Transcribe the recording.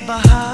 My heart.